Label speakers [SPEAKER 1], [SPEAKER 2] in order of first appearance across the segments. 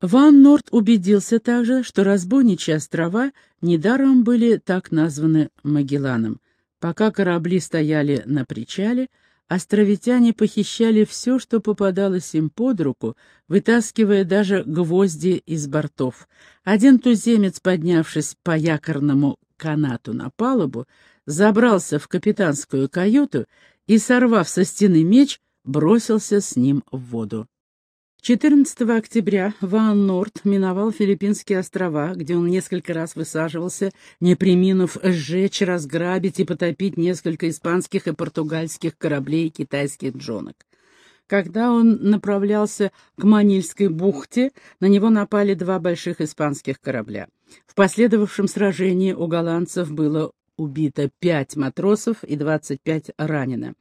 [SPEAKER 1] Ван Норт убедился также, что разбойничьи острова недаром были так названы Магелланом. Пока корабли стояли на причале, островитяне похищали все, что попадалось им под руку, вытаскивая даже гвозди из бортов. Один туземец, поднявшись по якорному канату на палубу, забрался в капитанскую каюту и, сорвав со стены меч, бросился с ним в воду. 14 октября Ван Норт миновал Филиппинские острова, где он несколько раз высаживался, не приминув сжечь, разграбить и потопить несколько испанских и португальских кораблей и китайских джонок. Когда он направлялся к Манильской бухте, на него напали два больших испанских корабля. В последовавшем сражении у голландцев было убито пять матросов и двадцать пять ранено.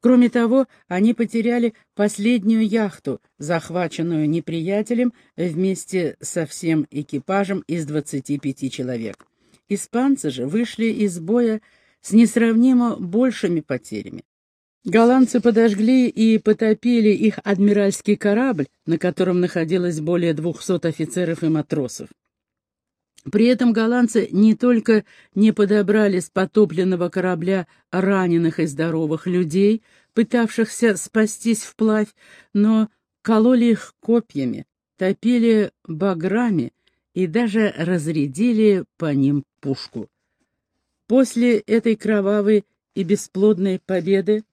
[SPEAKER 1] Кроме того, они потеряли последнюю яхту, захваченную неприятелем вместе со всем экипажем из 25 человек. Испанцы же вышли из боя с несравнимо большими потерями. Голландцы подожгли и потопили их адмиральский корабль, на котором находилось более 200 офицеров и матросов. При этом голландцы не только не подобрали с потопленного корабля раненых и здоровых людей, пытавшихся спастись вплавь, но кололи их копьями, топили баграми и даже разрядили по ним пушку. После этой кровавой и бесплодной победы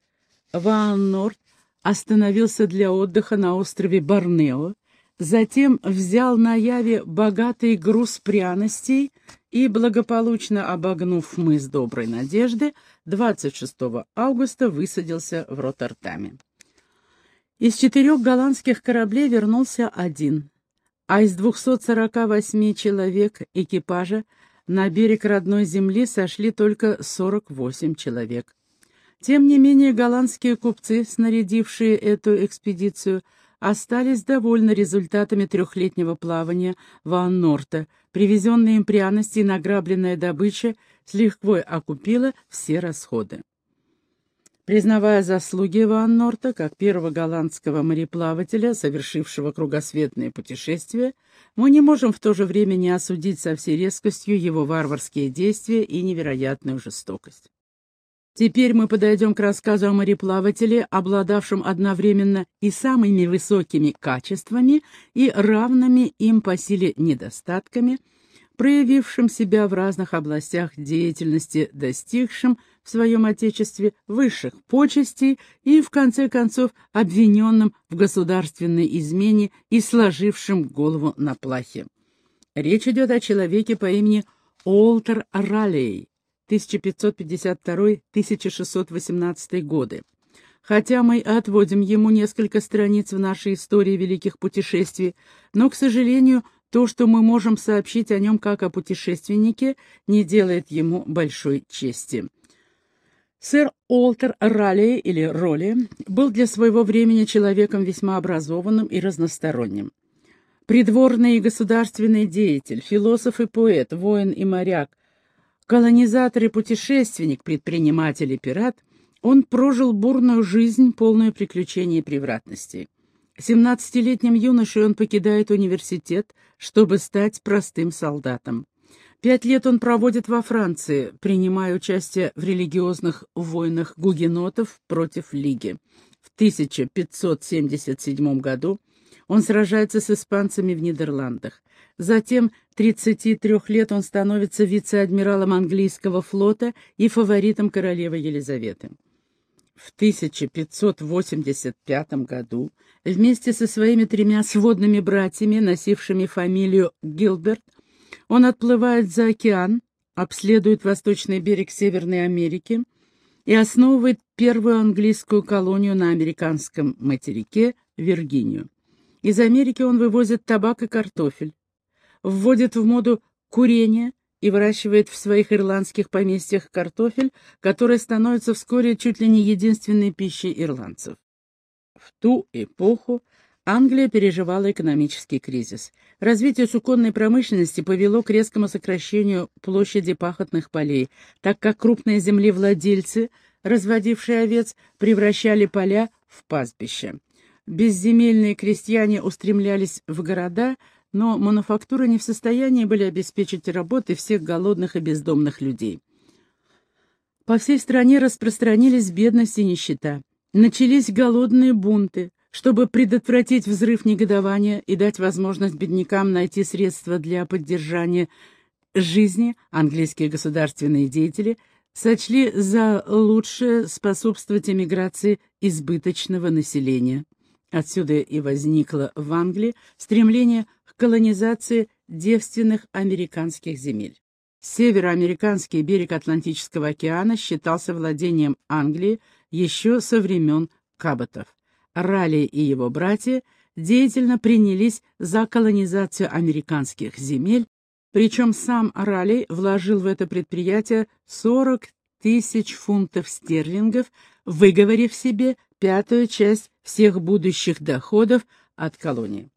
[SPEAKER 1] Ван Норт остановился для отдыха на острове Борнео, затем взял на Яве богатый груз пряностей и, благополучно обогнув мыс Доброй Надежды, 26 августа высадился в Роттердаме. Из четырех голландских кораблей вернулся один, а из 248 человек экипажа на берег родной земли сошли только 48 человек. Тем не менее, голландские купцы, снарядившие эту экспедицию, остались довольны результатами трехлетнего плавания Ван Норта. Привезенные им пряности и награбленная добыча с лихвой окупила все расходы. Признавая заслуги Ван Норта как первого голландского мореплавателя, совершившего кругосветное путешествие, мы не можем в то же время не осудить со всей резкостью его варварские действия и невероятную жестокость. Теперь мы подойдем к рассказу о мореплавателе, обладавшем одновременно и самыми высокими качествами, и равными им по силе недостатками, проявившим себя в разных областях деятельности, достигшим в своем Отечестве высших почестей и, в конце концов, обвиненным в государственной измене и сложившим голову на плахе. Речь идет о человеке по имени Олтер Раллей, 1552-1618 годы. Хотя мы отводим ему несколько страниц в нашей истории великих путешествий, но, к сожалению, то, что мы можем сообщить о нем как о путешественнике, не делает ему большой чести. Сэр Олтер Ралли или Ролли был для своего времени человеком весьма образованным и разносторонним. Придворный и государственный деятель, философ и поэт, воин и моряк, Колонизатор и путешественник, предприниматель и пират, он прожил бурную жизнь, полную приключений и превратностей. Семнадцатилетним юношей он покидает университет, чтобы стать простым солдатом. Пять лет он проводит во Франции, принимая участие в религиозных войнах гугенотов против Лиги. В 1577 году он сражается с испанцами в Нидерландах. Затем 33 лет он становится вице-адмиралом английского флота и фаворитом королевы Елизаветы. В 1585 году вместе со своими тремя сводными братьями, носившими фамилию Гилберт, он отплывает за океан, обследует восточный берег Северной Америки и основывает первую английскую колонию на американском материке Виргинию. Из Америки он вывозит табак и картофель, вводит в моду курение и выращивает в своих ирландских поместьях картофель, который становится вскоре чуть ли не единственной пищей ирландцев. В ту эпоху Англия переживала экономический кризис. Развитие суконной промышленности повело к резкому сокращению площади пахотных полей, так как крупные землевладельцы, разводившие овец, превращали поля в пастбища. Безземельные крестьяне устремлялись в города, но мануфактуры не в состоянии были обеспечить работы всех голодных и бездомных людей. По всей стране распространились бедность и нищета. Начались голодные бунты. Чтобы предотвратить взрыв негодования и дать возможность беднякам найти средства для поддержания жизни, английские государственные деятели сочли за лучшее способствовать эмиграции избыточного населения. Отсюда и возникло в Англии стремление колонизации девственных американских земель. Североамериканский берег Атлантического океана считался владением Англии еще со времен Каботов. Ралли и его братья деятельно принялись за колонизацию американских земель, причем сам Ралли вложил в это предприятие 40 тысяч фунтов стерлингов, выговорив себе пятую часть всех будущих доходов от колонии.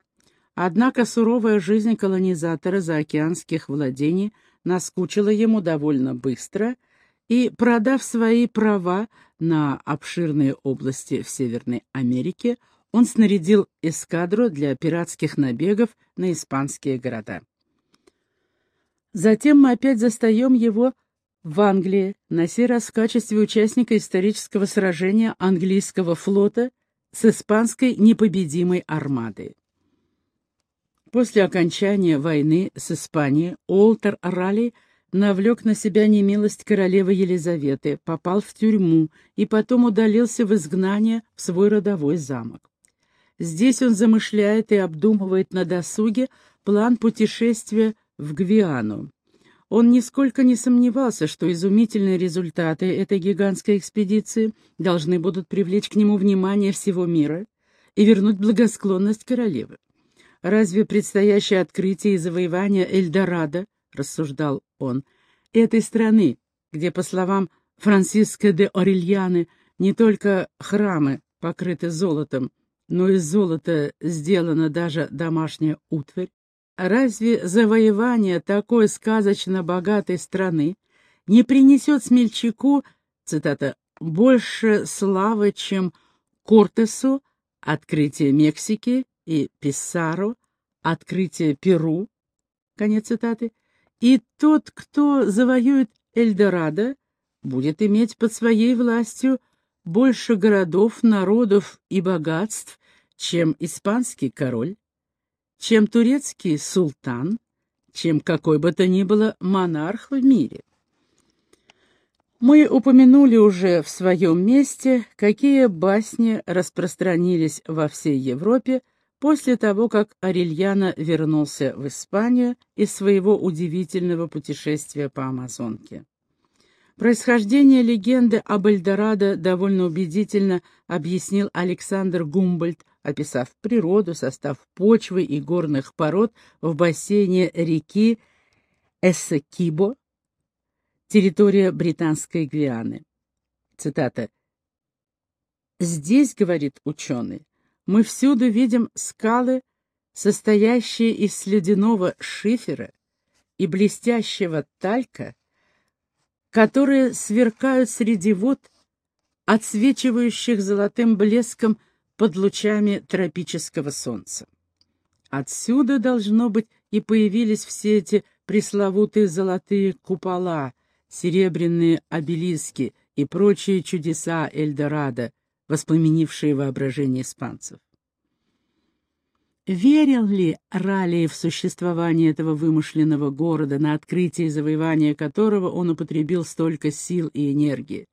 [SPEAKER 1] Однако суровая жизнь колонизатора заокеанских владений наскучила ему довольно быстро – и, продав свои права на обширные области в Северной Америке, он снарядил эскадру для пиратских набегов на испанские города. Затем мы опять застаем его в Англии, на сей раз в качестве участника исторического сражения английского флота с испанской непобедимой армадой. После окончания войны с Испанией Уолтер Ралли – навлек на себя немилость королевы Елизаветы, попал в тюрьму и потом удалился в изгнание в свой родовой замок. Здесь он замышляет и обдумывает на досуге план путешествия в Гвиану. Он нисколько не сомневался, что изумительные результаты этой гигантской экспедиции должны будут привлечь к нему внимание всего мира и вернуть благосклонность королевы. Разве предстоящее открытие и завоевание Эльдорадо — рассуждал он, — этой страны, где, по словам Франциско де Орельяны, не только храмы покрыты золотом, но из золота сделана даже домашняя утварь, разве завоевание такой сказочно богатой страны не принесет смельчаку, цитата, «больше славы, чем Кортесу, открытие Мексики и Писару, открытие Перу», конец цитаты, и тот, кто завоюет Эльдорадо, будет иметь под своей властью больше городов, народов и богатств, чем испанский король, чем турецкий султан, чем какой бы то ни было монарх в мире. Мы упомянули уже в своем месте, какие басни распространились во всей Европе после того, как Арельяно вернулся в Испанию из своего удивительного путешествия по Амазонке. Происхождение легенды об Эльдорадо довольно убедительно объяснил Александр Гумбольд, описав природу, состав почвы и горных пород в бассейне реки Эссекибо, территория Британской Гвианы. Цитата. «Здесь, — говорит ученый, мы всюду видим скалы, состоящие из слюдяного шифера и блестящего талька, которые сверкают среди вод, отсвечивающих золотым блеском под лучами тропического солнца. Отсюда, должно быть, и появились все эти пресловутые золотые купола, серебряные обелиски и прочие чудеса Эльдорадо, воспламенившие воображение испанцев. Верил ли Ралли в существование этого вымышленного города, на открытие и завоевание которого он употребил столько сил и энергии?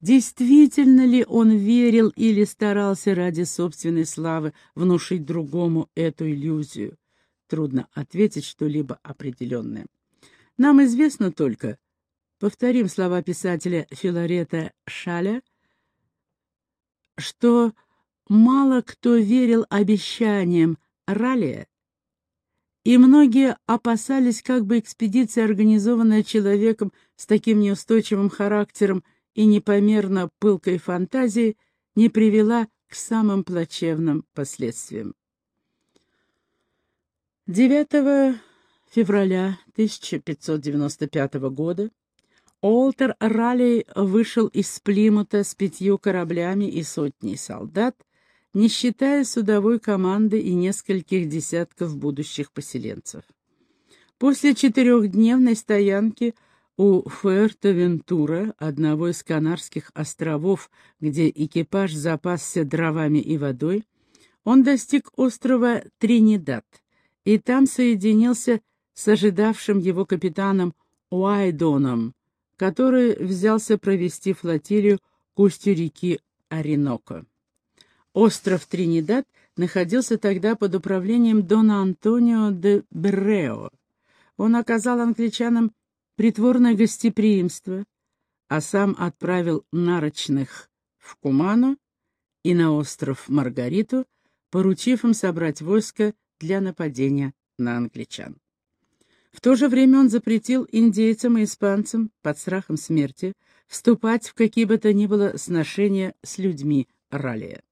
[SPEAKER 1] Действительно ли он верил или старался ради собственной славы внушить другому эту иллюзию? Трудно ответить что-либо определенное. Нам известно только, повторим слова писателя Филарета Шаля, что мало кто верил обещаниям Ралия, и многие опасались, как бы экспедиция, организованная человеком с таким неустойчивым характером и непомерно пылкой фантазией, не привела к самым плачевным последствиям. 9 февраля 1595 года Олтер Ралли вышел из Плимута с пятью кораблями и сотней солдат, не считая судовой команды и нескольких десятков будущих поселенцев. После четырехдневной стоянки у Фуэртовентура, одного из Канарских островов, где экипаж запасся дровами и водой, он достиг острова Тринидад и там соединился с ожидавшим его капитаном Уайдоном, который взялся провести флотилию к устью реки Ореноко. Остров Тринидад находился тогда под управлением Дона Антонио де Беррео. Он оказал англичанам притворное гостеприимство, а сам отправил нарочных в Куману и на остров Маргариту, поручив им собрать войско для нападения на англичан. В то же время он запретил индейцам и испанцам под страхом смерти вступать в какие бы то ни было сношения с людьми Ралия.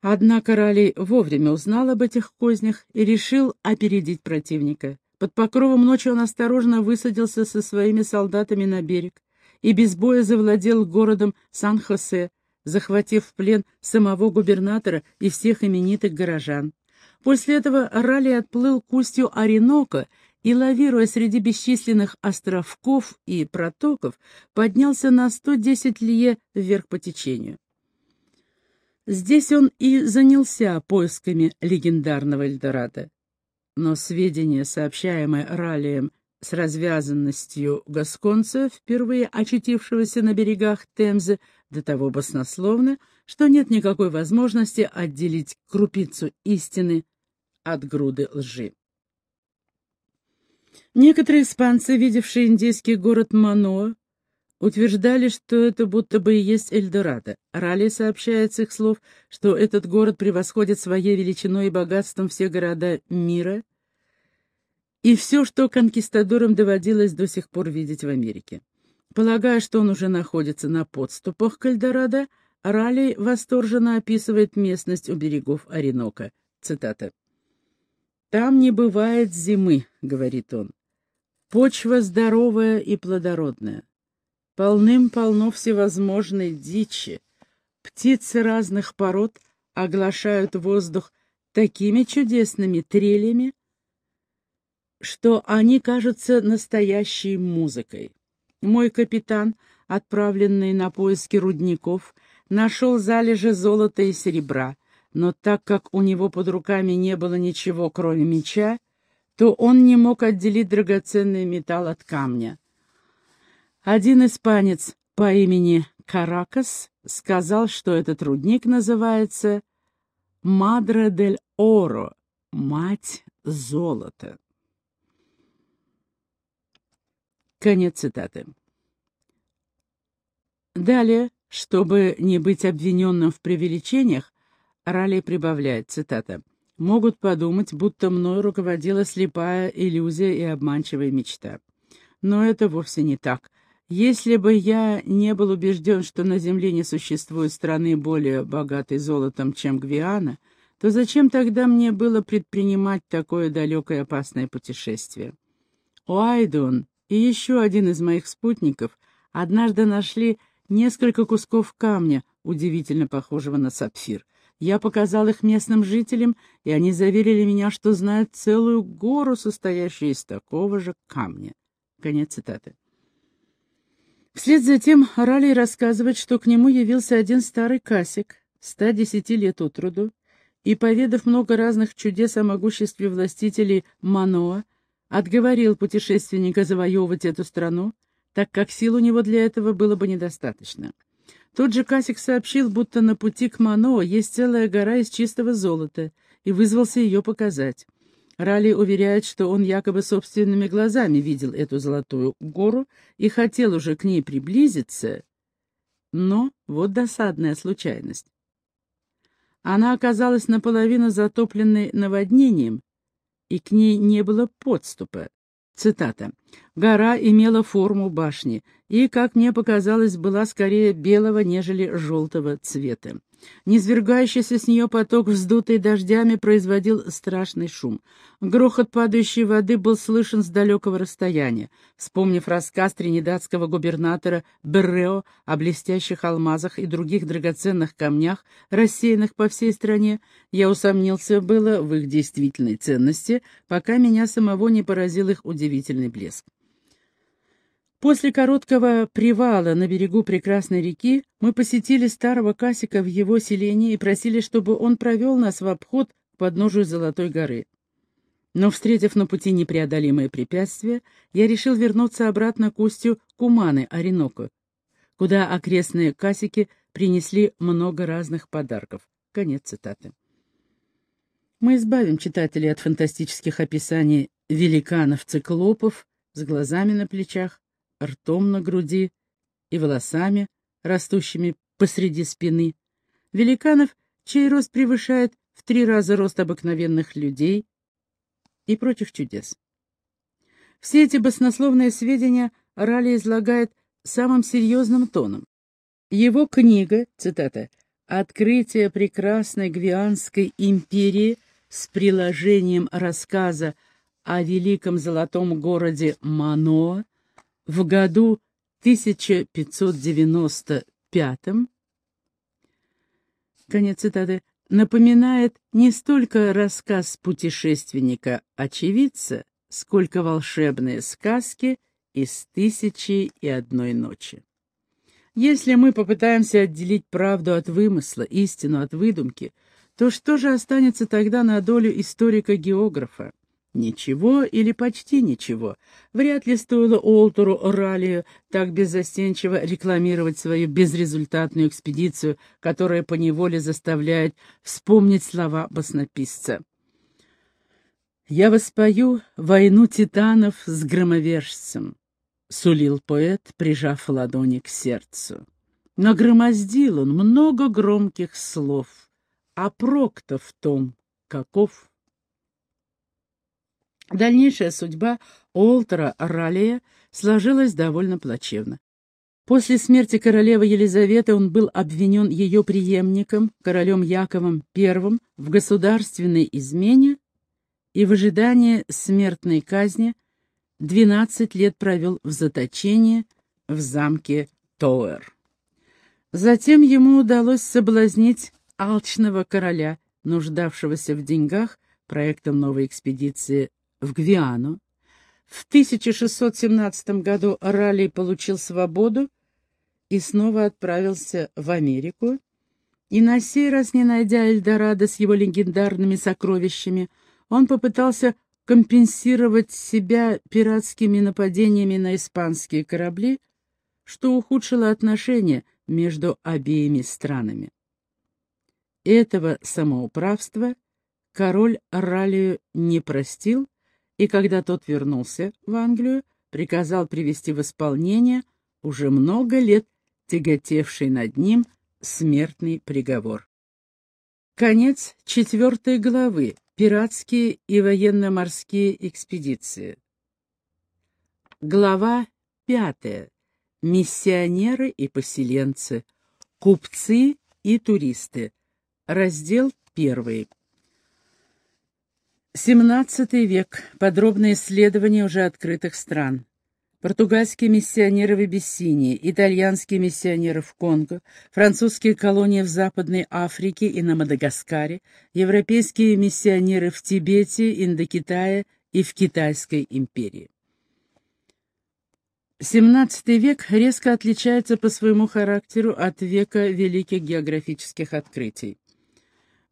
[SPEAKER 1] Однако Ралли вовремя узнал об этих кознях и решил опередить противника. Под покровом ночи он осторожно высадился со своими солдатами на берег и без боя завладел городом Сан-Хосе, захватив в плен самого губернатора и всех именитых горожан. После этого Ралли отплыл к устью Оренока и, лавируя среди бесчисленных островков и протоков, поднялся на 110 лье вверх по течению. Здесь он и занялся поисками легендарного Эльдорадо. Но сведения, сообщаемые Ралием с развязанностью гасконца, впервые очутившегося на берегах Темзы, до того баснословны, что нет никакой возможности отделить крупицу истины от груды лжи. Некоторые испанцы, видевшие индийский город Маноа, утверждали, что это будто бы и есть Эльдорадо. Ралли сообщает с их слов, что этот город превосходит своей величиной и богатством все города мира и все, что конкистадорам доводилось до сих пор видеть в Америке. Полагая, что он уже находится на подступах к Эльдорадо, Ралли восторженно описывает местность у берегов Оренока. Цитата. «Там не бывает зимы», — говорит он. «Почва здоровая и плодородная. Полным-полно всевозможной дичи. Птицы разных пород оглашают воздух такими чудесными трелями, что они кажутся настоящей музыкой. Мой капитан, отправленный на поиски рудников, нашел залежи золота и серебра, но так как у него под руками не было ничего, кроме меча, то он не мог отделить драгоценный металл от камня. Один испанец по имени Каракас сказал, что этот рудник называется «Мадре дель Оро» — «Мать золота». Конец цитаты. Далее, чтобы не быть обвиненным в преувеличениях, Ралли прибавляет, цитата, «могут подумать, будто мной руководила слепая иллюзия и обманчивая мечта. Но это вовсе не так. Если бы я не был убежден, что на Земле не существует страны более богатой золотом, чем Гвиана, то зачем тогда мне было предпринимать такое далекое опасное путешествие? Уайдон и еще один из моих спутников однажды нашли несколько кусков камня, удивительно похожего на сапфир. Я показал их местным жителям, и они заверили меня, что знают целую гору, состоящую из такого же камня. Конец цитаты. Вслед за тем Ралли рассказывает, что к нему явился один старый касик, 110 лет от роду, и, поведав много разных чудес о могуществе властителей Маноа, отговорил путешественника завоевывать эту страну, так как сил у него для этого было бы недостаточно. Тот же Касик сообщил, будто на пути к Маноа есть целая гора из чистого золота, и вызвался ее показать. Ралли уверяет, что он якобы собственными глазами видел эту золотую гору и хотел уже к ней приблизиться, но вот досадная случайность. Она оказалась наполовину затопленной наводнением, и к ней не было подступа. Цитата. «Гора имела форму башни и, как мне показалось, была скорее белого, нежели желтого цвета. Низвергающийся с нее поток, вздутый дождями, производил страшный шум. Грохот падающей воды был слышен с далекого расстояния. Вспомнив рассказ тринидадского губернатора Беррео о блестящих алмазах и других драгоценных камнях, рассеянных по всей стране, я усомнился было в их действительной ценности, пока меня самого не поразил их удивительный блеск. После короткого привала на берегу прекрасной реки мы посетили старого Касика в его селении и просили, чтобы он провел нас в обход к подножию Золотой горы. Но, встретив на пути непреодолимые препятствия, я решил вернуться обратно к устью Куманы, Ореноко, куда окрестные Касики принесли много разных подарков. Конец цитаты. Мы избавим читателей от фантастических описаний великанов-циклопов с глазами на плечах, ртом на груди и волосами, растущими посреди спины, великанов, чей рост превышает в три раза рост обыкновенных людей и прочих чудес. Все эти баснословные сведения Ралли излагает самым серьезным тоном. Его книга, цитата, «Открытие прекрасной Гвианской империи» с приложением рассказа о великом золотом городе Маноа в году 1595 конец цитаты, напоминает не столько рассказ путешественника-очевидца, сколько волшебные сказки из «Тысячи и одной ночи». Если мы попытаемся отделить правду от вымысла, истину от выдумки, то что же останется тогда на долю историка-географа? Ничего или почти ничего. Вряд ли стоило Олтеру Раллию так беззастенчиво рекламировать свою безрезультатную экспедицию, которая поневоле заставляет вспомнить слова баснописца. «Я воспою войну титанов с громовержцем», — сулил поэт, прижав ладони к сердцу. Нагромоздил он много громких слов, а прок-то в том, каков Дальнейшая судьба Олтера Раллия сложилась довольно плачевно. После смерти королевы Елизаветы он был обвинен ее преемником, королем Яковом I, в государственной измене и в ожидании смертной казни 12 лет провел в заточении в замке Тоуэр. Затем ему удалось соблазнить алчного короля, нуждавшегося в деньгах, проектом новой экспедиции в Гвиану. В 1617 году Ралли получил свободу и снова отправился в Америку, и на сей раз, не найдя Эльдорадо с его легендарными сокровищами, он попытался компенсировать себя пиратскими нападениями на испанские корабли, что ухудшило отношения между обеими странами. Этого самоуправства король Раллию не простил и когда тот вернулся в Англию, приказал привести в исполнение уже много лет тяготевший над ним смертный приговор. Конец четвертой главы. Пиратские и военно-морские экспедиции. Глава пятая. Миссионеры и поселенцы. Купцы и туристы. Раздел первый. XVII век. Подробное исследование уже открытых стран. Португальские миссионеры в Абиссинии, итальянские миссионеры в Конго, французские колонии в Западной Африке и на Мадагаскаре, европейские миссионеры в Тибете, Индокитае и в Китайской империи. XVII век резко отличается по своему характеру от века великих географических открытий.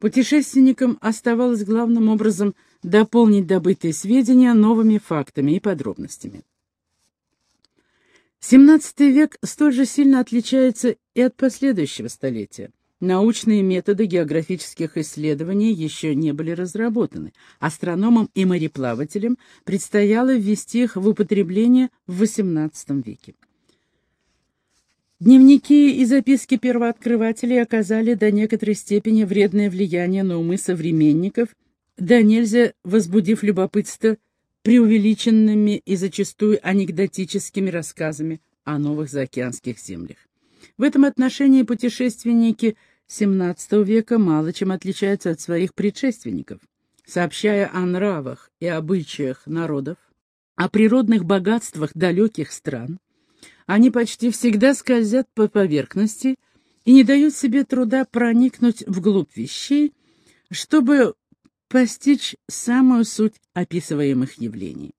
[SPEAKER 1] Путешественникам оставалось главным образом дополнить добытые сведения новыми фактами и подробностями. XVII век столь же сильно отличается и от последующего столетия. Научные методы географических исследований еще не были разработаны. Астрономам и мореплавателям предстояло ввести их в употребление в XVIII веке. Дневники и записки первооткрывателей оказали до некоторой степени вредное влияние на умы современников, да нельзя возбудив любопытство преувеличенными и зачастую анекдотическими рассказами о новых заокеанских землях. В этом отношении путешественники XVII века мало чем отличаются от своих предшественников. Сообщая о нравах и обычаях народов, о природных богатствах далеких стран, они почти всегда скользят по поверхности и не дают себе труда проникнуть вглубь вещей, чтобы постичь самую суть описываемых явлений.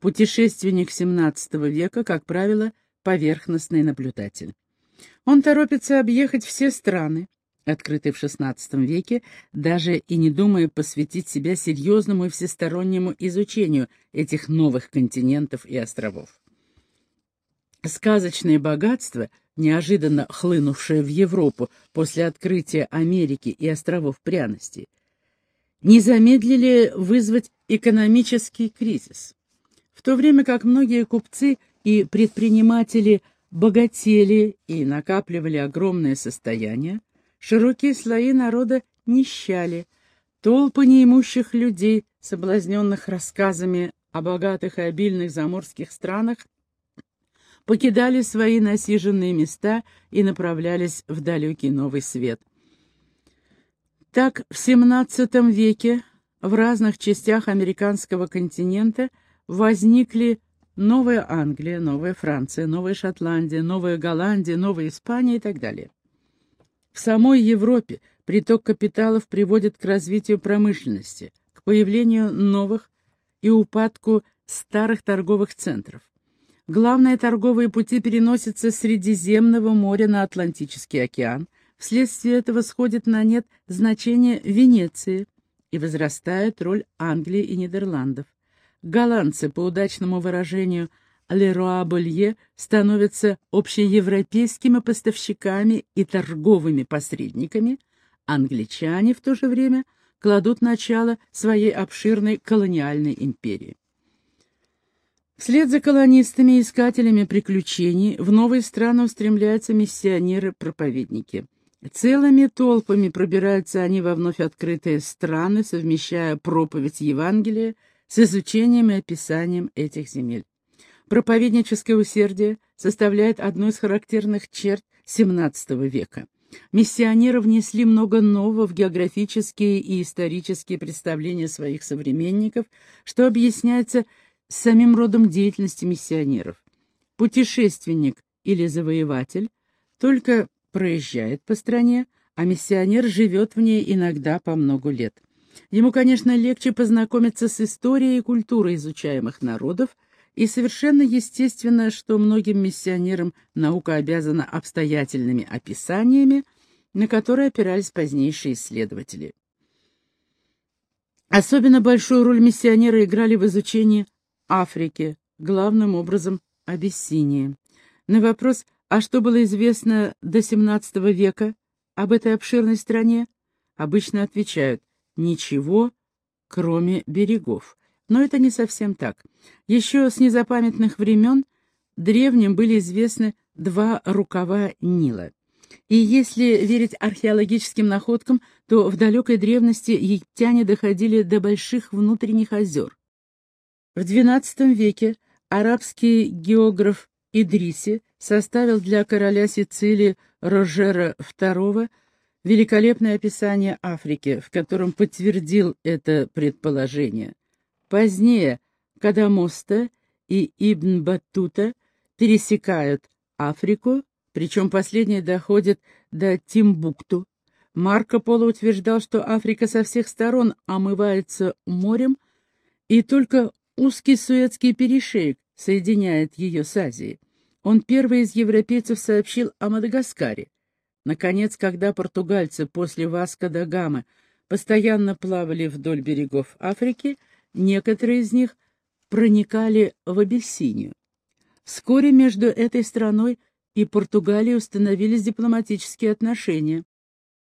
[SPEAKER 1] Путешественник XVII века, как правило, поверхностный наблюдатель. Он торопится объехать все страны, открытые в XVI веке, даже и не думая посвятить себя серьезному и всестороннему изучению этих новых континентов и островов. Сказочное богатство, неожиданно хлынувшее в Европу после открытия Америки и островов пряности, не замедлили вызвать экономический кризис. В то время как многие купцы и предприниматели богатели и накапливали огромное состояние, широкие слои народа нищали, толпы неимущих людей, соблазненных рассказами о богатых и обильных заморских странах, покидали свои насиженные места и направлялись в далекий новый свет. Так, в XVII веке в разных частях американского континента возникли Новая Англия, Новая Франция, Новая Шотландия, Новая Голландия, Новая Испания и так далее. В самой Европе приток капиталов приводит к развитию промышленности, к появлению новых и упадку старых торговых центров. Главные торговые пути переносятся с Средиземного моря на Атлантический океан, вследствие этого сходит на нет значение Венеции и возрастает роль Англии и Нидерландов. Голландцы, по удачному выражению Леруа Болье, становятся общеевропейскими поставщиками и торговыми посредниками, англичане в то же время кладут начало своей обширной колониальной империи. Вслед за колонистами и искателями приключений в новые страны устремляются миссионеры-проповедники. Целыми толпами пробираются они во вновь открытые страны, совмещая проповедь Евангелия с изучением и описанием этих земель. Проповедническое усердие составляет одну из характерных черт XVII века. Миссионеры внесли много нового в географические и исторические представления своих современников, что объясняется самим родом деятельности миссионеров. Путешественник или завоеватель только проезжает по стране, а миссионер живет в ней иногда по много лет. Ему, конечно, легче познакомиться с историей и культурой изучаемых народов, и совершенно естественно, что многим миссионерам наука обязана обстоятельными описаниями, на которые опирались позднейшие исследователи. Особенно большую роль миссионеры играли в изучении Африке, главным образом Абиссинии. На вопрос, а что было известно до XVII века об этой обширной стране, обычно отвечают ничего, кроме берегов. Но это не совсем так. Еще с незапамятных времен древним были известны два рукава Нила. И если верить археологическим находкам, то в далекой древности египтяне доходили до больших внутренних озер. В XII веке арабский географ Идриси составил для короля Сицилии Рожера II великолепное описание Африки, в котором подтвердил это предположение. Позднее Кадамоста и Ибн Баттута пересекают Африку, причем последний доходит до Тимбукту. Марко Поло утверждал, что Африка со всех сторон омывается морем, и только Узкий Суэцкий перешейк соединяет ее с Азией. Он первый из европейцев сообщил о Мадагаскаре. Наконец, когда португальцы после Васко да Гамы постоянно плавали вдоль берегов Африки, некоторые из них проникали в Абиссинию. Вскоре между этой страной и Португалией установились дипломатические отношения.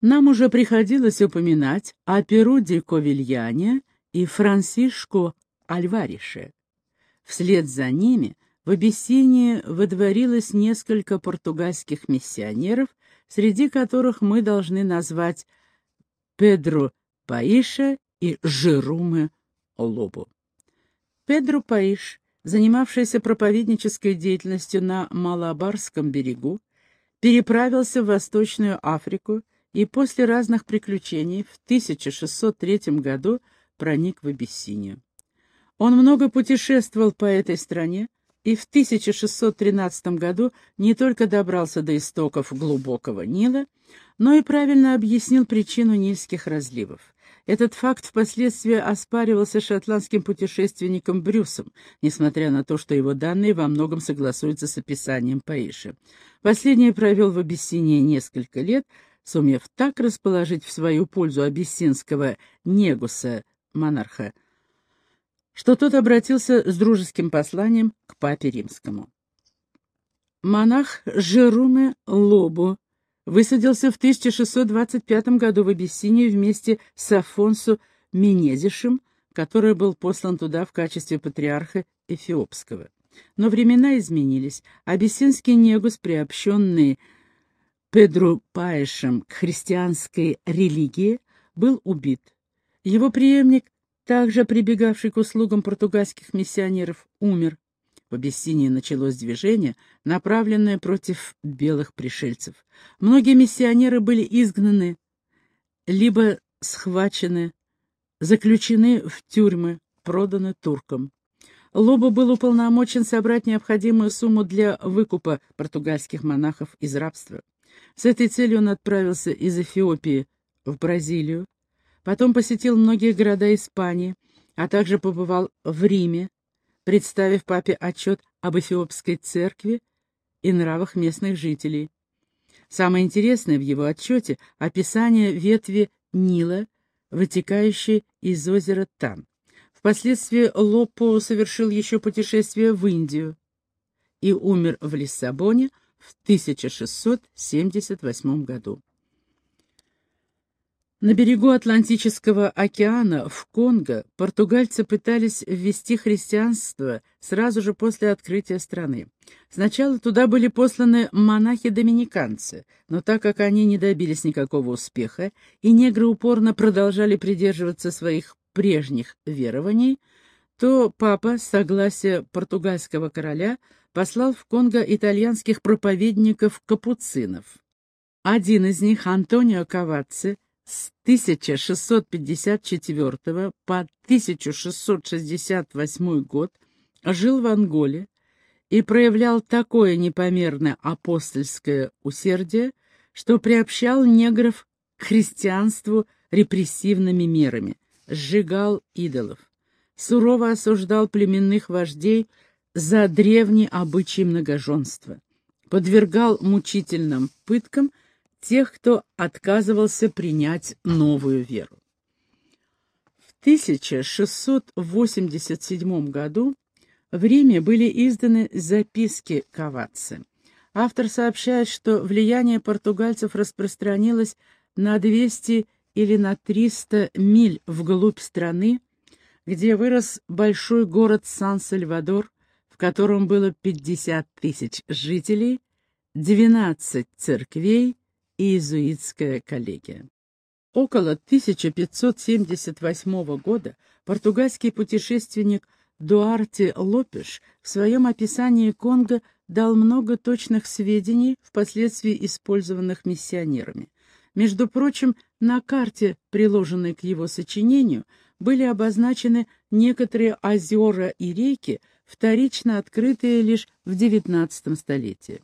[SPEAKER 1] Нам уже приходилось упоминать о Перуде Ковильяне и Франсишко Альварише. Вслед за ними в Абиссинии водворилось несколько португальских миссионеров, среди которых мы должны назвать Педро Паиша и Жеруме Лобу. Педро Паиш, занимавшийся проповеднической деятельностью на Малабарском берегу, переправился в Восточную Африку и после разных приключений в 1603 году проник в Абиссинию. Он много путешествовал по этой стране и в 1613 году не только добрался до истоков глубокого Нила, но и правильно объяснил причину нильских разливов. Этот факт впоследствии оспаривался шотландским путешественником Брюсом, несмотря на то, что его данные во многом согласуются с описанием Паиши. Последний провел в Абиссинии несколько лет, сумев так расположить в свою пользу абиссинского негуса, монарха, что тот обратился с дружеским посланием к папе римскому. Монах Жеруме Лобо высадился в 1625 году в Абиссинию вместе с Афонсу Менезишем, который был послан туда в качестве патриарха Эфиопского. Но времена изменились. Абиссинский негус, приобщенный Педру Паишем к христианской религии, был убит. Его преемник, также прибегавший к услугам португальских миссионеров, умер. В Абиссинии началось движение, направленное против белых пришельцев. Многие миссионеры были изгнаны, либо схвачены, заключены в тюрьмы, проданы туркам. Лобо был уполномочен собрать необходимую сумму для выкупа португальских монахов из рабства. С этой целью он отправился из Эфиопии в Бразилию, потом посетил многие города Испании, а также побывал в Риме, представив папе отчет об эфиопской церкви и нравах местных жителей. Самое интересное в его отчете — описание ветви Нила, вытекающей из озера Тан. Впоследствии Лопо совершил еще путешествие в Индию и умер в Лиссабоне в 1678 году. На берегу Атлантического океана, в Конго, португальцы пытались ввести христианство сразу же после открытия страны. Сначала туда были посланы монахи-доминиканцы, но так как они не добились никакого успеха, и негры упорно продолжали придерживаться своих прежних верований, то папа, с согласия португальского короля, послал в Конго итальянских проповедников-капуцинов. Один из них, Антонио Кавацци, 1654 по 1668 год жил в Анголе и проявлял такое непомерное апостольское усердие, что приобщал негров к христианству репрессивными мерами, сжигал идолов, сурово осуждал племенных вождей за древний обычай многоженства, подвергал мучительным пыткам тех, кто отказывался принять новую веру. В 1687 году в Риме были изданы записки Кавацци. Автор сообщает, что влияние португальцев распространилось на 200 или на 300 миль вглубь страны, где вырос большой город Сан-Сальвадор, в котором было 50 тысяч жителей, 12 церквей иезуитская коллегия. Около 1578 года португальский путешественник Дуарте Лопеш в своем описании Конго дал много точных сведений, впоследствии использованных миссионерами. Между прочим, на карте, приложенной к его сочинению, были обозначены некоторые озера и реки, вторично открытые лишь в XIX столетии.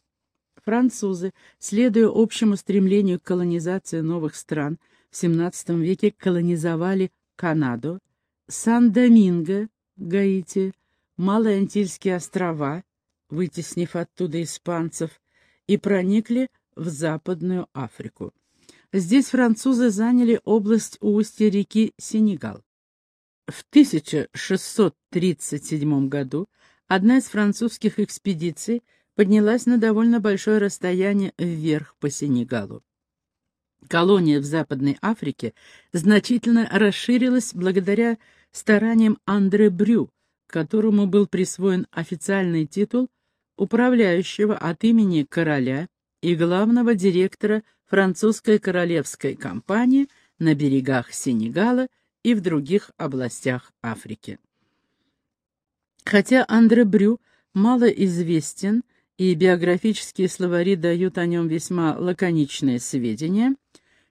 [SPEAKER 1] Французы, следуя общему стремлению к колонизации новых стран, в XVII веке колонизовали Канаду, Сан-Доминго, Гаити, Малые Антильские острова, вытеснив оттуда испанцев, и проникли в Западную Африку. Здесь французы заняли область устья реки Сенегал. В 1637 году одна из французских экспедиций – поднялась на довольно большое расстояние вверх по Сенегалу. Колония в Западной Африке значительно расширилась благодаря стараниям Андре Брю, которому был присвоен официальный титул управляющего от имени короля и главного директора французской королевской компании на берегах Сенегала и в других областях Африки. Хотя Андре Брю мало известен, и биографические словари дают о нем весьма лаконичные сведения,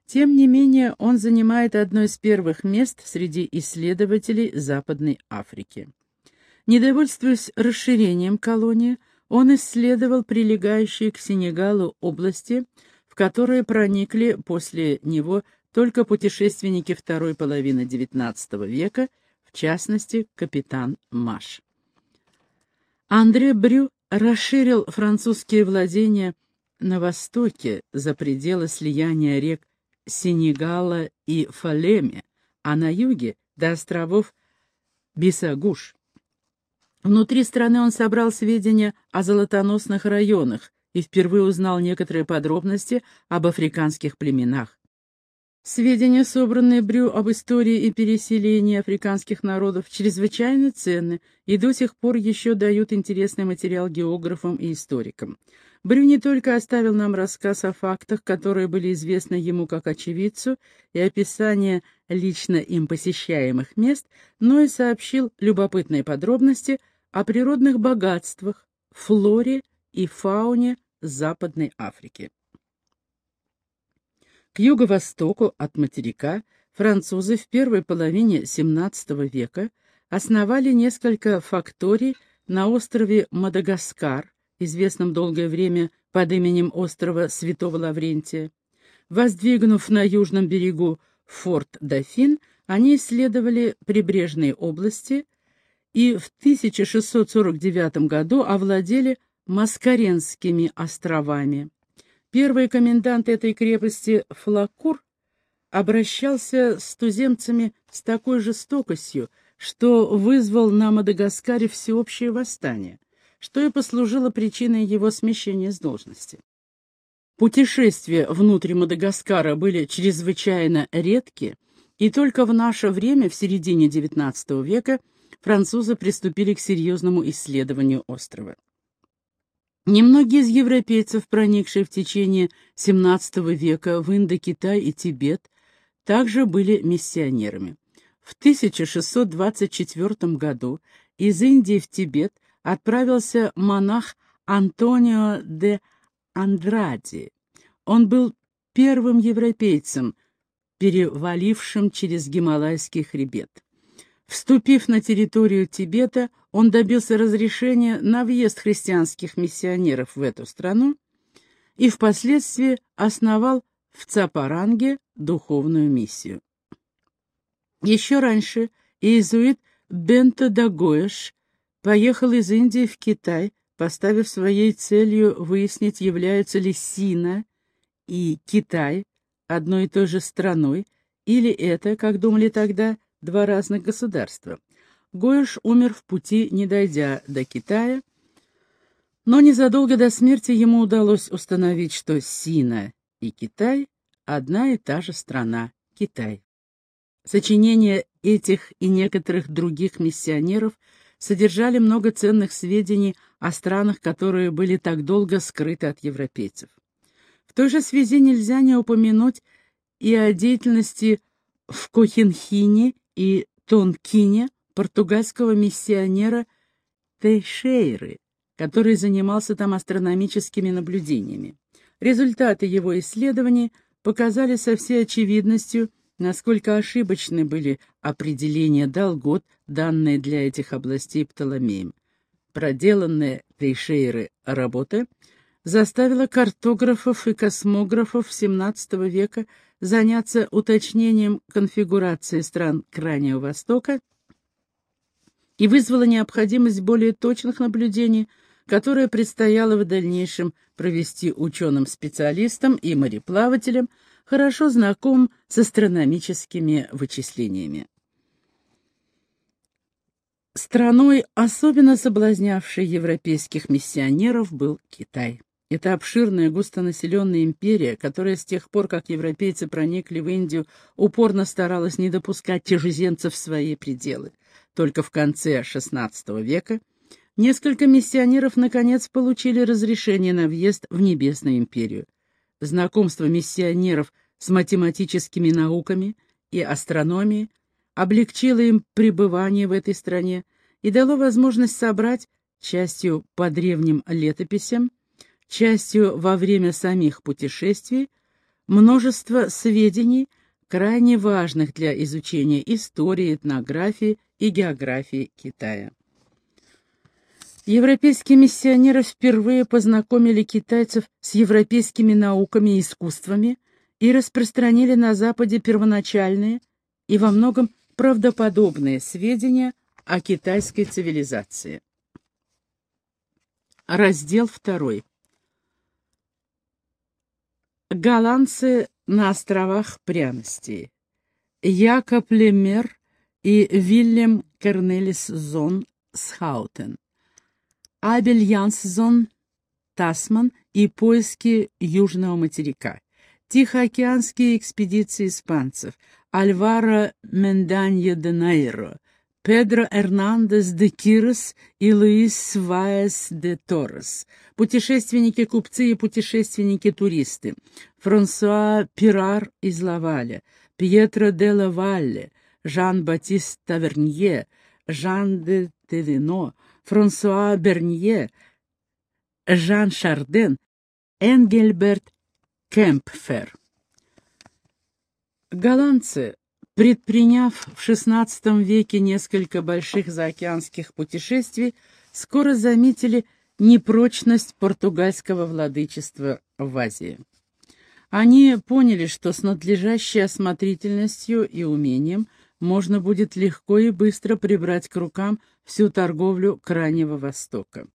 [SPEAKER 1] Тем не менее, он занимает одно из первых мест среди исследователей Западной Африки. Недовольствуясь расширением колонии, он исследовал прилегающие к Сенегалу области, в которые проникли после него только путешественники второй половины XIX века, в частности, капитан Маш. Андре Брю расширил французские владения на востоке за пределы слияния рек Сенегала и Фалеме, а на юге до островов Бисагуш. Внутри страны он собрал сведения о золотоносных районах и впервые узнал некоторые подробности об африканских племенах. Сведения, собранные Брю об истории и переселении африканских народов, чрезвычайно ценны и до сих пор еще дают интересный материал географам и историкам. Брю не только оставил нам рассказ о фактах, которые были известны ему как очевидцу, и описание лично им посещаемых мест, но и сообщил любопытные подробности о природных богатствах, флоре и фауне Западной Африки. К юго-востоку от материка французы в первой половине XVII века основали несколько факторий на острове Мадагаскар, известном долгое время под именем острова Святого Лаврентия. Воздвигнув на южном берегу форт Дофин, они исследовали прибрежные области и в 1649 году овладели Маскаренскими островами. Первый комендант этой крепости Флакур обращался с туземцами с такой жестокостью, что вызвал на Мадагаскаре всеобщее восстание, что и послужило причиной его смещения с должности. Путешествия внутрь Мадагаскара были чрезвычайно редки, и только в наше время, в середине XIX века, французы приступили к серьезному исследованию острова. Немногие из европейцев, проникшие в течение XVII века в Индокитай и Тибет, также были миссионерами. В 1624 году из Индии в Тибет отправился монах Антонио де Андради. Он был первым европейцем, перевалившим через Гималайский хребет. Вступив на территорию Тибета, он добился разрешения на въезд христианских миссионеров в эту страну и впоследствии основал в Цапаранге духовную миссию. Еще раньше иезуит Бенто Дагоеш поехал из Индии в Китай, поставив своей целью выяснить, являются ли Сина и Китай одной и той же страной, или это, как думали тогда, два разных государства. Гоиш умер в пути, не дойдя до Китая, но незадолго до смерти ему удалось установить, что Сина и Китай — одна и та же страна — Китай. Сочинения этих и некоторых других миссионеров содержали много ценных сведений о странах, которые были так долго скрыты от европейцев. В той же связи нельзя не упомянуть и о деятельности в Кохенхине и Тонкине португальского миссионера Тейшейры, который занимался там астрономическими наблюдениями. Результаты его исследований показали со всей очевидностью, насколько ошибочны были определения долгот, данные для этих областей Птоломеем. Проделанная Тейшейры работа заставила картографов и космографов XVII века заняться уточнением конфигурации стран Крайнего Востока и вызвала необходимость более точных наблюдений, которые предстояло в дальнейшем провести ученым-специалистам и мореплавателям, хорошо знакомым с астрономическими вычислениями. Страной, особенно соблазнявшей европейских миссионеров, был Китай. Это обширная густонаселенная империя, которая с тех пор, как европейцы проникли в Индию, упорно старалась не допускать чужеземцев в свои пределы. Только в конце XVI века несколько миссионеров наконец получили разрешение на въезд в Небесную империю. Знакомство миссионеров с математическими науками и астрономией облегчило им пребывание в этой стране и дало возможность собрать, частью по древним летописям, частью во время самих путешествий, множество сведений, крайне важных для изучения истории, этнографии и географии Китая. Европейские миссионеры впервые познакомили китайцев с европейскими науками и искусствами и распространили на Западе первоначальные и во многом правдоподобные сведения о китайской цивилизации. Раздел второй. Голландцы на островах пряностей. Якоб Лемер и Вильям Кернелис Зон Схаутен. Абель Янсзон, Тасман и поиски Южного материка. Тихоокеанские экспедиции испанцев. Альваро Менданье де Найро, Педро Эрнандес де Кирос и Луис Сваес де Торрес. Путешественники-купцы и путешественники-туристы. Франсуа Пирар из Лаваля, Пьетро де Лавалле, Жан-Батист Тавернье, Жан де Телино, Франсуа Бернье, Жан Шарден, Энгельберт Кемпфер. Голландцы, предприняв в XVI веке несколько больших заокеанских путешествий, скоро заметили непрочность португальского владычества в Азии. Они поняли, что с надлежащей осмотрительностью и умением можно будет легко и быстро прибрать к рукам всю торговлю Крайнего Востока.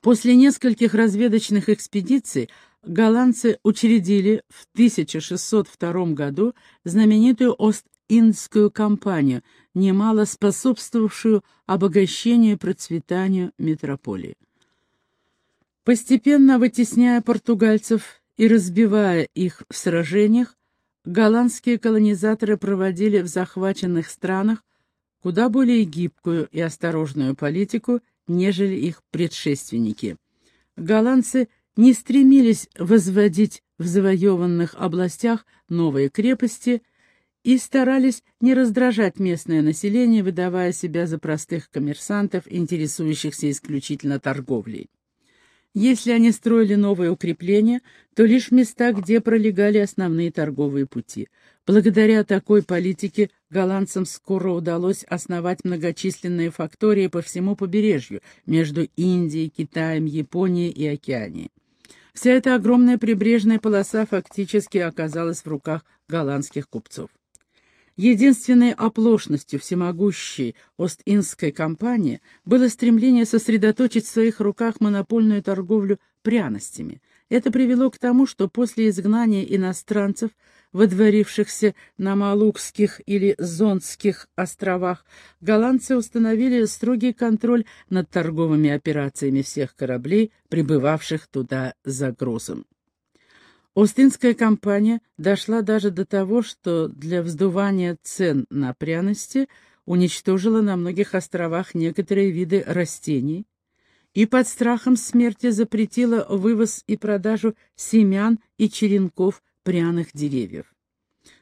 [SPEAKER 1] После нескольких разведочных экспедиций голландцы учредили в 1602 году знаменитую Ост-Индскую компанию, немало способствовавшую обогащению и процветанию метрополии. Постепенно вытесняя португальцев и разбивая их в сражениях, голландские колонизаторы проводили в захваченных странах куда более гибкую и осторожную политику, нежели их предшественники. Голландцы не стремились возводить в завоеванных областях новые крепости и старались не раздражать местное население, выдавая себя за простых коммерсантов, интересующихся исключительно торговлей. Если они строили новые укрепления, то лишь в местах, где пролегали основные торговые пути. Благодаря такой политике голландцам скоро удалось основать многочисленные фактории по всему побережью между Индией, Китаем, Японией и Океанией. Вся эта огромная прибрежная полоса фактически оказалась в руках голландских купцов. Единственной оплошностью всемогущей Ост-Индской компании было стремление сосредоточить в своих руках монопольную торговлю пряностями. Это привело к тому, что после изгнания иностранцев, водворившихся на Малукских или Зонских островах, голландцы установили строгий контроль над торговыми операциями всех кораблей, прибывавших туда за грузом. Остинская компания дошла даже до того, что для вздувания цен на пряности уничтожила на многих островах некоторые виды растений и под страхом смерти запретила вывоз и продажу семян и черенков пряных деревьев.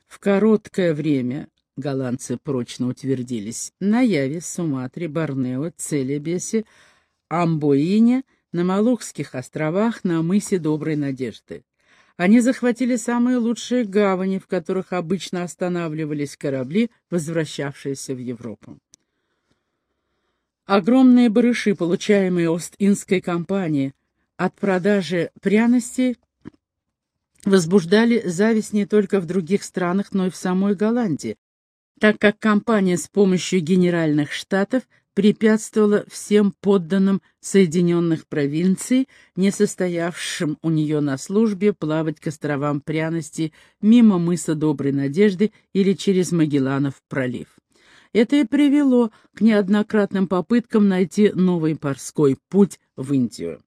[SPEAKER 1] В короткое время голландцы прочно утвердились на Яве, Суматре, Борнео, Целебесе, Амбоине, на Малукских островах, на мысе Доброй Надежды. Они захватили самые лучшие гавани, в которых обычно останавливались корабли, возвращавшиеся в Европу. Огромные барыши, получаемые Ост-Индской компанией от продажи пряностей, возбуждали зависть не только в других странах, но и в самой Голландии, так как компания с помощью генеральных штатов препятствовала всем подданным Соединенных провинций, не состоявшим у нее на службе, плавать к островам пряности мимо мыса Доброй Надежды или через Магелланов пролив. Это и привело к неоднократным попыткам найти новый морской путь в Индию.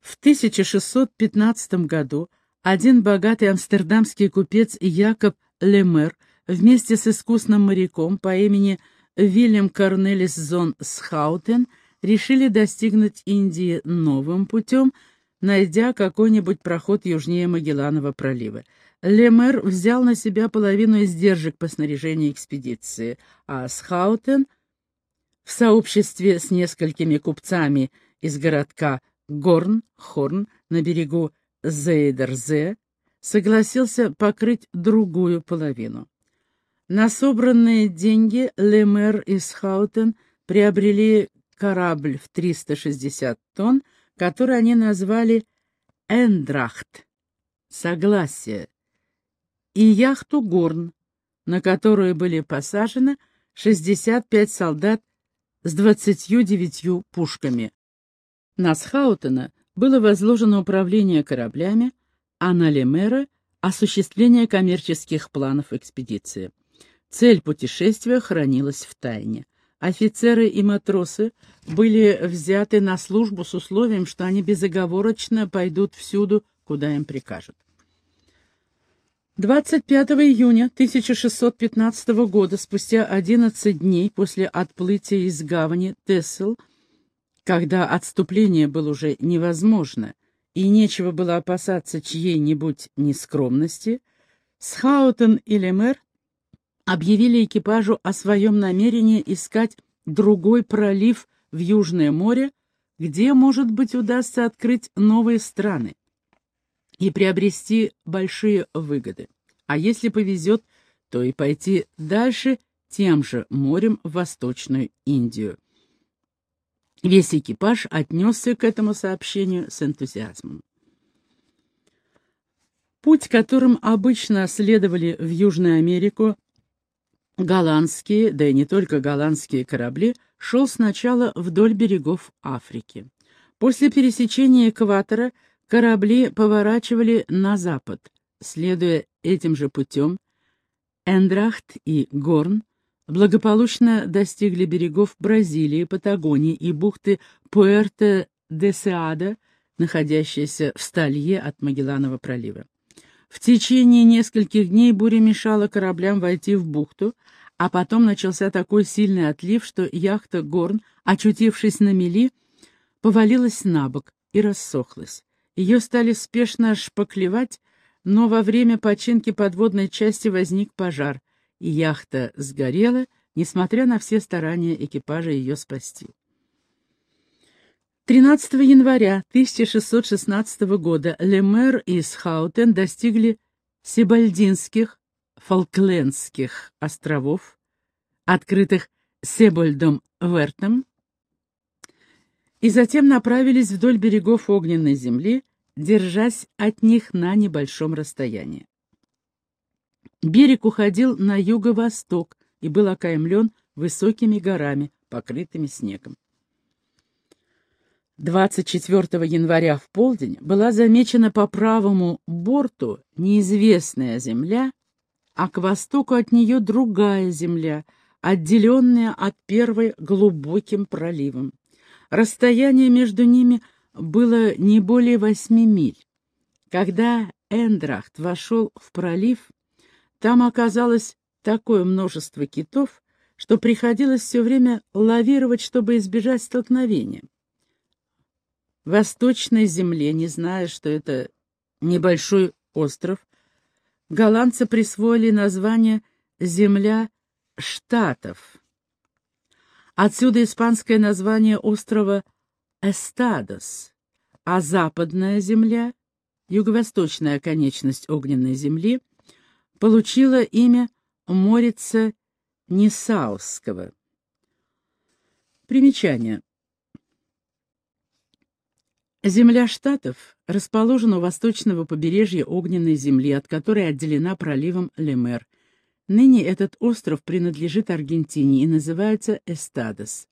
[SPEAKER 1] В 1615 году один богатый амстердамский купец Якоб Лемер вместе с искусным моряком по имени Вильям Корнелис Зон Схаутен решили достигнуть Индии новым путем, найдя какой-нибудь проход южнее Магелланова пролива. Лемер взял на себя половину издержек по снаряжению экспедиции, а Схаутен в сообществе с несколькими купцами из городка Горн, Хорн, на берегу Зейдерзе, согласился покрыть другую половину. На собранные деньги Лемер и Схаутен приобрели корабль в 360 тонн, который они назвали «Эндрахт» — «Согласие», и яхту «Горн», на которую были посажены 65 солдат с 29 пушками. На Схаутена было возложено управление кораблями, а на Лемера — осуществление коммерческих планов экспедиции. Цель путешествия хранилась в тайне. Офицеры и матросы были взяты на службу с условием, что они безоговорочно пойдут всюду, куда им прикажут. 25 июня 1615 года, спустя 11 дней после отплытия из гавани Тессел, когда отступление было уже невозможно и нечего было опасаться чьей-нибудь нескромности, Схаутен и Лемер объявили экипажу о своем намерении искать другой пролив в Южное море, где, может быть, удастся открыть новые страны и приобрести большие выгоды. А если повезет, то и пойти дальше тем же морем в Восточную Индию. Весь экипаж отнесся к этому сообщению с энтузиазмом. Путь, которым обычно следовали в Южную Америку голландские, да и не только голландские корабли, шел сначала вдоль берегов Африки. После пересечения экватора корабли поворачивали на запад. Следуя этим же путем, Эндрахт и Горн благополучно достигли берегов Бразилии, Патагонии и бухты Пуэрто-де-Сеада, находящейся в сталье от Магелланова пролива. В течение нескольких дней буря мешала кораблям войти в бухту, а потом начался такой сильный отлив, что яхта «Горн», очутившись на мели, повалилась на бок и рассохлась. Ее стали спешно шпаклевать, но во время починки подводной части возник пожар, и яхта сгорела, несмотря на все старания экипажа ее спасти. 13 января 1616 года Лемер и Схаутен достигли Себальдинских, Фолклендских островов, открытых Себольдом Вертом, и затем направились вдоль берегов огненной земли, держась от них на небольшом расстоянии. Берег уходил на юго-восток и был окаймлен высокими горами, покрытыми снегом. 24 января в полдень была замечена по правому борту неизвестная земля, а к востоку от нее другая земля, отделенная от первой глубоким проливом. Расстояние между ними было не более восьми миль. Когда Эндрахт вошел в пролив, там оказалось такое множество китов, что приходилось все время лавировать, чтобы избежать столкновения. Восточной земле, не зная, что это небольшой остров, голландцы присвоили название «Земля Штатов». Отсюда испанское название острова Эстадос, а западная земля, юго-восточная конечность огненной земли, получила имя Морица Несаусского. Примечание. Земля Штатов расположена у восточного побережья огненной земли, от которой отделена проливом Лемер. Ныне этот остров принадлежит Аргентине и называется Эстадос.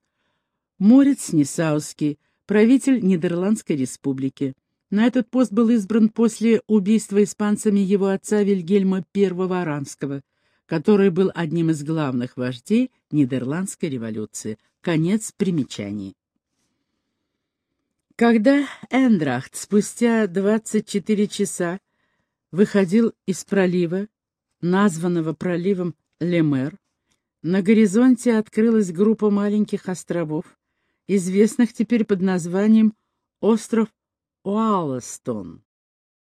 [SPEAKER 1] Морец Несауский, правитель Нидерландской республики. На этот пост был избран после убийства испанцами его отца Вильгельма I Аранского, который был одним из главных вождей Нидерландской революции. Конец примечаний. Когда Эндрахт спустя 24 часа выходил из пролива, названного проливом Лемер, на горизонте открылась группа маленьких островов, известных теперь под названием остров Уалластон.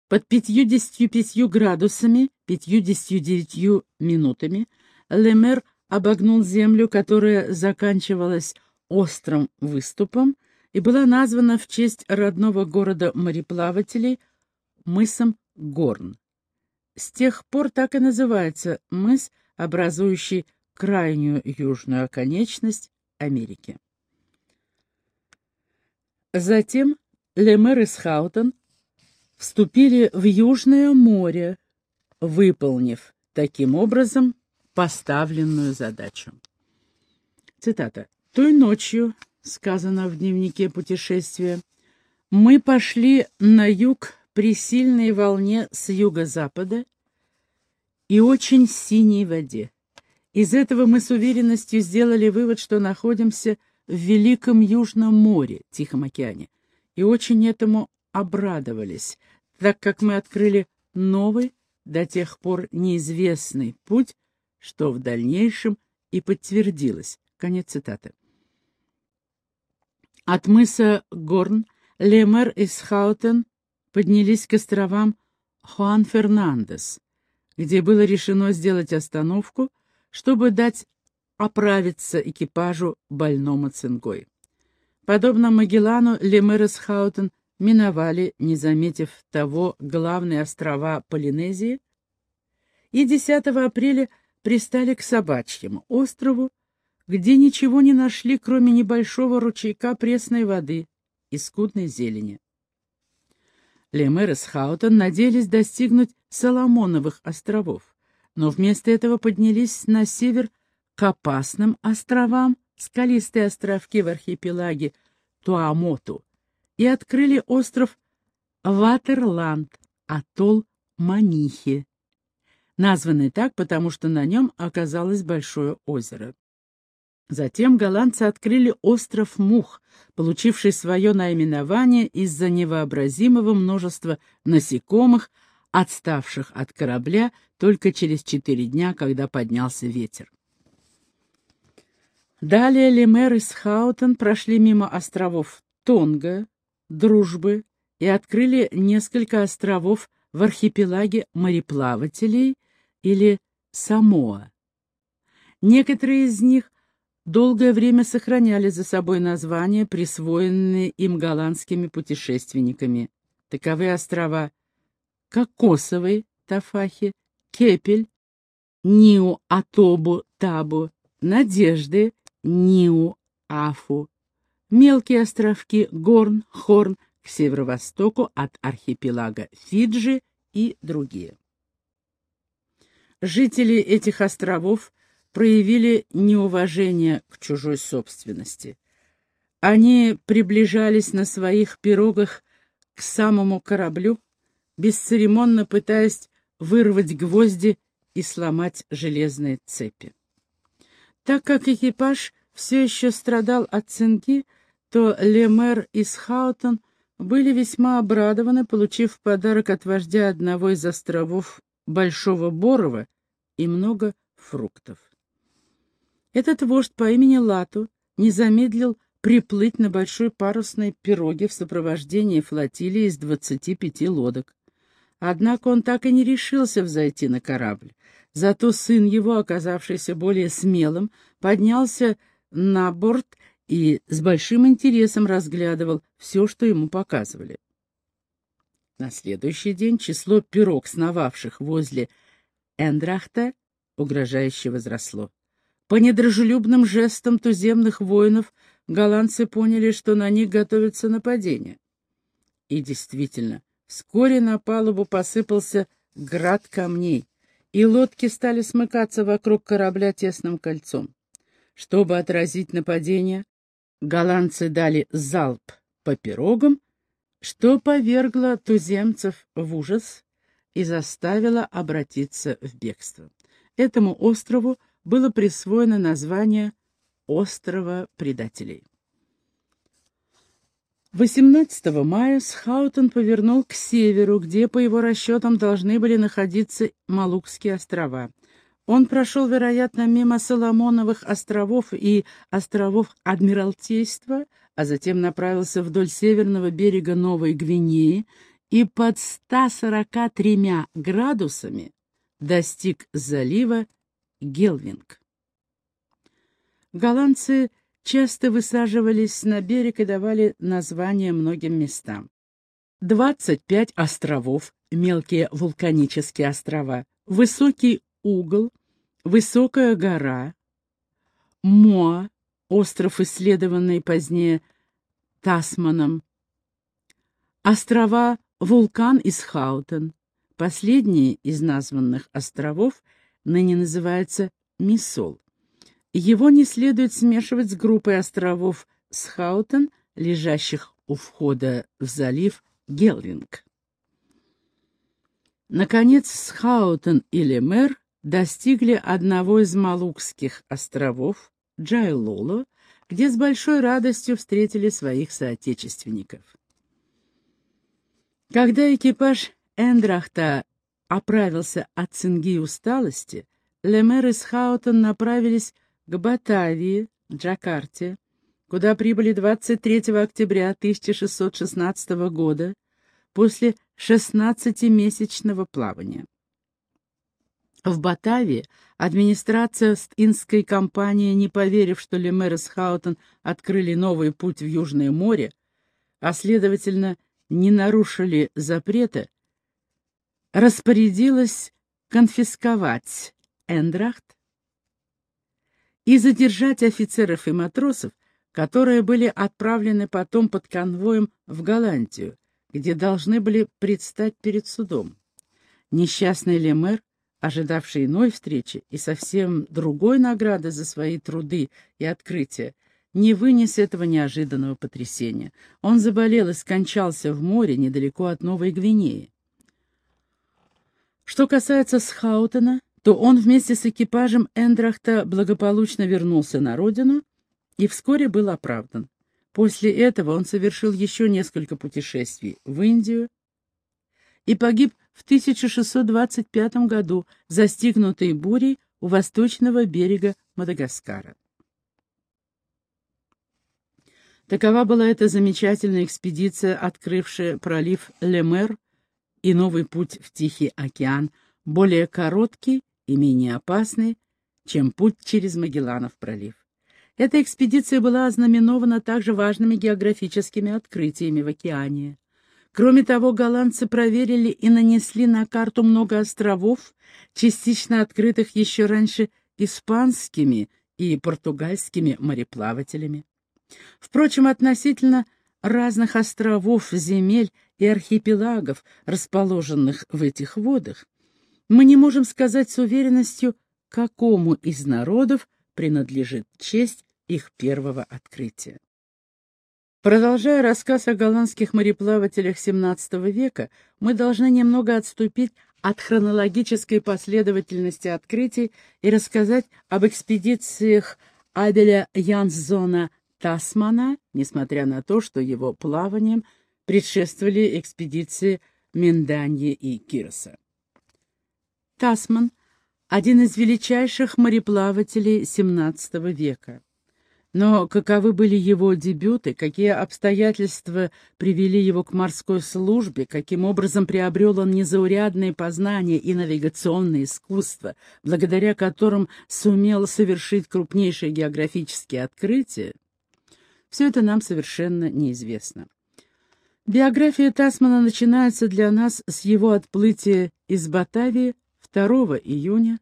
[SPEAKER 1] Под 55 градусами 59 минутами Лемер обогнул землю, которая заканчивалась острым выступом, и была названа в честь родного города мореплавателей мысом Горн. с тех пор так и называется мыс, образующий крайнюю южную оконечность Америки. Затем Лемер и Схаутен вступили в Южное море, выполнив таким образом поставленную задачу. Цитата. «Той ночью, — сказано в дневнике путешествия, — мы пошли на юг при сильной волне с юго-запада и очень синей воде. Из этого мы с уверенностью сделали вывод, что находимся в Великом Южном море, Тихом океане, и очень этому обрадовались, так как мы открыли новый, до тех пор неизвестный путь, что в дальнейшем и подтвердилось. Конец цитаты. От мыса Горн Лемер и Схаутен поднялись к островам Хуан Фернандес, где было решено сделать остановку, чтобы дать оправиться экипажу больному цингой. Подобно Магеллану, Лемер и Схаутен миновали, не заметив того, главные острова Полинезии, и 10 апреля пристали к Собачьему острову, где ничего не нашли, кроме небольшого ручейка пресной воды и скудной зелени. Лемер и Схаутен надеялись достигнуть Соломоновых островов, но вместо этого поднялись на север к опасным островам, скалистые островки в архипелаге Туамоту, и открыли остров Ватерланд, атолл Манихи, названный так, потому что на нем оказалось большое озеро. Затем голландцы открыли остров Мух, получивший свое наименование из-за невообразимого множества насекомых, отставших от корабля только через четыре дня, когда поднялся ветер. Далее Лемер и Схаутен прошли мимо островов Тонга, Дружбы и открыли несколько островов в архипелаге мореплавателей или Самоа. Некоторые из них долгое время сохраняли за собой названия, присвоенные им голландскими путешественниками. Таковы острова Кокосовый, Тафахи, Кепель, Ниу-Атобу, Табу, Надежды, Ниу-Афу, мелкие островки Горн, Хорн к северо-востоку от архипелага Фиджи и другие. Жители этих островов проявили неуважение к чужой собственности. Они приближались на своих пирогах к самому кораблю, бесцеремонно пытаясь вырвать гвозди и сломать железные цепи. Так как экипаж все еще страдал от цинги, то Лемер и Схаутон были весьма обрадованы, получив в подарок от вождя одного из островов Большого Борова и много фруктов. Этот вождь по имени Лату не замедлил приплыть на большой парусной пироге в сопровождении флотилии из 25 лодок. Однако он так и не решился взойти на корабль. Зато сын его, оказавшийся более смелым, поднялся на борт и с большим интересом разглядывал все, что ему показывали. На следующий день число пирог, сновавших возле Эндрахта, угрожающе возросло. По недружелюбным жестам туземных воинов голландцы поняли, что на них готовится нападение. И действительно, вскоре на палубу посыпался град камней, и лодки стали смыкаться вокруг корабля тесным кольцом. Чтобы отразить нападение, голландцы дали залп по пирогам, что повергло туземцев в ужас и заставило обратиться в бегство. Этому острову было присвоено название «Острова предателей». 18 мая Схаутен повернул к северу, где, по его расчетам, должны были находиться Малукские острова. Он прошел, вероятно, мимо Соломоновых островов и островов Адмиралтейства, а затем направился вдоль северного берега Новой Гвинеи и под 143 градусами достиг залива Гелвинг. Голландцы часто высаживались на берег и давали названия многим местам. 25 островов, мелкие вулканические острова, высокий угол, высокая гора, Моа, остров, исследованный позднее Тасманом, острова Вулкан и Схаутен. Последний из названных островов ныне называется Мисол. Его не следует смешивать с группой островов Схаутен, лежащих у входа в залив Геллинг. Наконец, Схаутен и Лемер достигли одного из Малукских островов, Джайлоло, где с большой радостью встретили своих соотечественников. Когда экипаж Эндрахта оправился от цинги усталости, Лемер и Схаутен направились к Батавии, Джакарте, куда прибыли 23 октября 1616 года после 16-месячного плавания. В Батавии администрация Стинской компании, не поверив, что Лемер и Схаутен открыли новый путь в Южное море, а, следовательно, не нарушили запрета, распорядилась конфисковать Эндрахт и задержать офицеров и матросов, которые были отправлены потом под конвоем в Голландию, где должны были предстать перед судом. Несчастный Лемер, ожидавший иной встречи и совсем другой награды за свои труды и открытия, не вынес этого неожиданного потрясения. Он заболел и скончался в море недалеко от Новой Гвинеи. Что касается Схаутена, то он вместе с экипажем Эндрахта благополучно вернулся на родину и вскоре был оправдан. После этого он совершил еще несколько путешествий в Индию и погиб в 1625 году, застигнутый бурей у восточного берега Мадагаскара. Такова была эта замечательная экспедиция, открывшая пролив Лемер и новый путь в Тихий океан, более короткий и менее опасный, чем путь через Магелланов пролив. Эта экспедиция была ознаменована также важными географическими открытиями в океане. Кроме того, голландцы проверили и нанесли на карту много островов, частично открытых еще раньше испанскими и португальскими мореплавателями. Впрочем, относительно разных островов, земель и архипелагов, расположенных в этих водах, мы не можем сказать с уверенностью, какому из народов принадлежит честь их первого открытия. Продолжая рассказ о голландских мореплавателях XVII века, мы должны немного отступить от хронологической последовательности открытий и рассказать об экспедициях Абеля Янсзона Тасмана, несмотря на то, что его плаванием предшествовали экспедиции Менданье и Кирса. Тасман — один из величайших мореплавателей XVII века. Но каковы были его дебюты, какие обстоятельства привели его к морской службе, каким образом приобрел он незаурядные познания и навигационное искусство, благодаря которым сумел совершить крупнейшие географические открытия, все это нам совершенно неизвестно. Биография Тасмана начинается для нас с его отплытия из Батавии 2 июня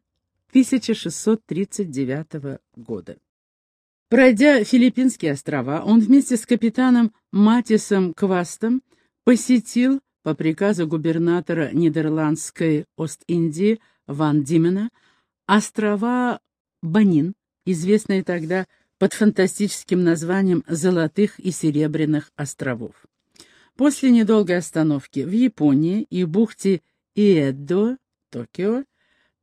[SPEAKER 1] 1639 года. Пройдя Филиппинские острова, он вместе с капитаном Матисом Квастом посетил по приказу губернатора Нидерландской Ост-Индии Ван Димена острова Банин, известные тогда под фантастическим названием «Золотых и Серебряных островов». После недолгой остановки в Японии и бухте Иэддо, Токио,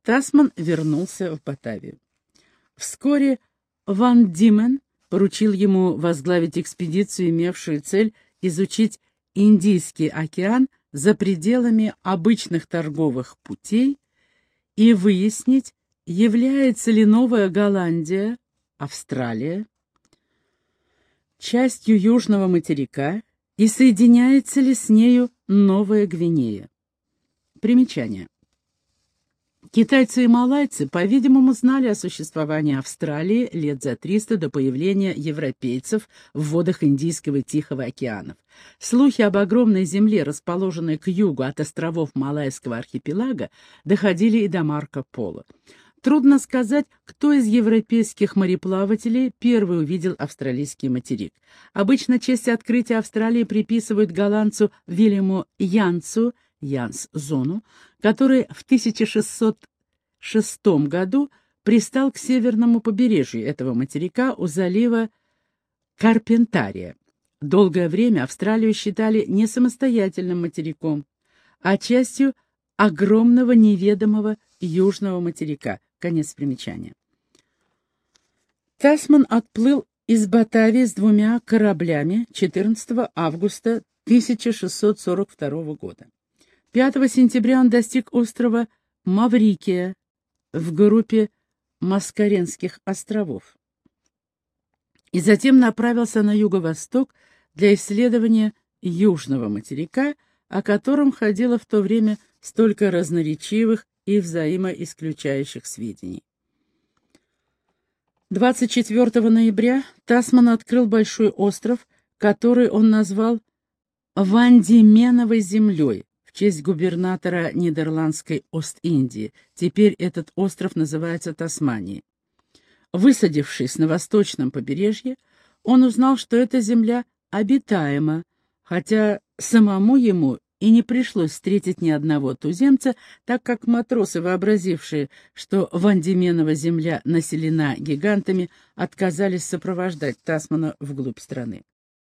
[SPEAKER 1] Тасман вернулся в Батавию. Вскоре Ван Димен поручил ему возглавить экспедицию, имевшую цель изучить Индийский океан за пределами обычных торговых путей и выяснить, является ли Новая Голландия Австралия, частью южного материка и соединяется ли с нею Новая Гвинея. Примечание. Китайцы и малайцы, по-видимому, знали о существовании Австралии лет за 300 до появления европейцев в водах Индийского и Тихого океанов. Слухи об огромной земле, расположенной к югу от островов Малайского архипелага, доходили и до Марко Поло. Трудно сказать, кто из европейских мореплавателей первый увидел австралийский материк. Обычно честь открытия Австралии приписывают голландцу Вильяму Янцу, Янс-зону, который в 1606 году пристал к северному побережью этого материка у залива Карпентария. Долгое время Австралию считали не самостоятельным материком, а частью огромного неведомого южного материка – Конец примечания. Тасман отплыл из Батавии с двумя кораблями 14 августа 1642 года. 5 сентября он достиг острова Маврикия в группе Маскаренских островов и затем направился на юго-восток для исследования южного материка, о котором ходило в то время столько разноречивых и взаимоисключающих сведений. 24 ноября Тасман открыл большой остров, который он назвал Вандименовой землей в честь губернатора Нидерландской Ост-Индии. Теперь этот остров называется Тасманией. Высадившись на восточном побережье, он узнал, что эта земля обитаема, хотя самому ему и не пришлось встретить ни одного туземца, так как матросы, вообразившие, что Вандименова земля населена гигантами, отказались сопровождать Тасмана вглубь страны.